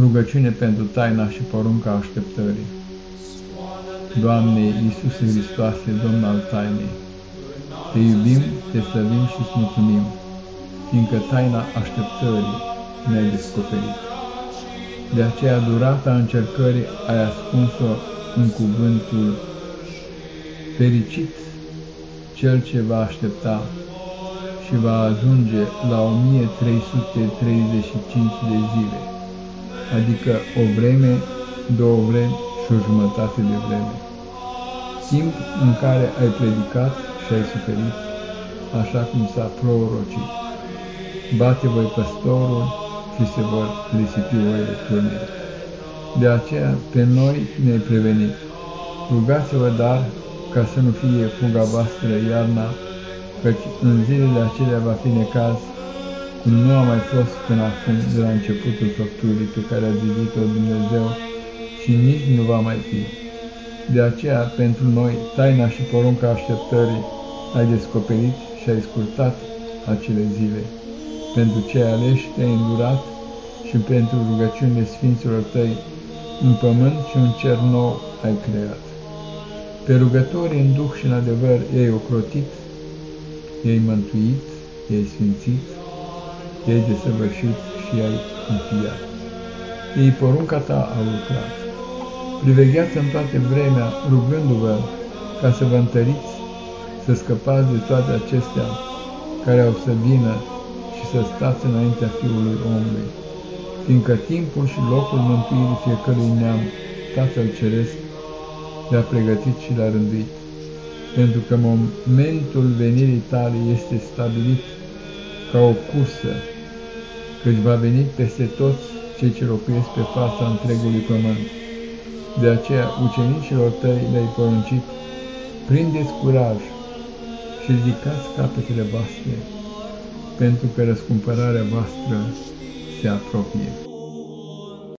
Rugăciune pentru taina și porunca așteptării. Doamne Iisuse Hristoase, Domn al tainei, Te iubim, Te slăvim și îți mulțumim, fiindcă taina așteptării ne-ai descoperit. De aceea durata încercării ai ascuns-o în cuvântul fericit cel ce va aștepta și va ajunge la 1335 de zile adică o vreme, două vremi și o jumătate de vreme. Timp în care ai predicat și ai suferit, așa cum s-a prorocit. Bate voi păstorul și se vor lisipi oile turnele. De aceea pe noi ne-ai prevenit. Rugați-vă dar ca să nu fie fuga voastră iarna, căci în zilele acelea va fi necaz cum nu a mai fost până acum de la începutul făpturii pe care a zidit-o Dumnezeu și nici nu va mai fi. De aceea, pentru noi, taina și porunca așteptării ai descoperit și ai scurtat acele zile. Pentru cei aleși te-ai îndurat și pentru rugăciunile Sfinților tăi, un pământ și un cer nou ai creat. Pe rugătorii în duh și în adevăr ei ocrotit, ei mântuit, ei sfințit, ei desăvârșit și ai înfiat. Ei porunca ta au lucrat. Privegheați în toate vremea, rugându-vă ca să vă întăriți, să scăpați de toate acestea care au să vină și să stați înaintea Fiului omului, fiindcă timpul și locul mântuirii fiecărui neam, Tatăl Ceresc, le-a pregătit și le-a rânduit, pentru că momentul venirii tale este stabilit ca o cursă căci va veni peste toți cei ce locuiesc pe fața întregului pământ. De aceea, ucenicilor tăi le-ai poruncit, prindeți curaj și ridicați capetele voastre, pentru că răscumpărarea voastră se apropie.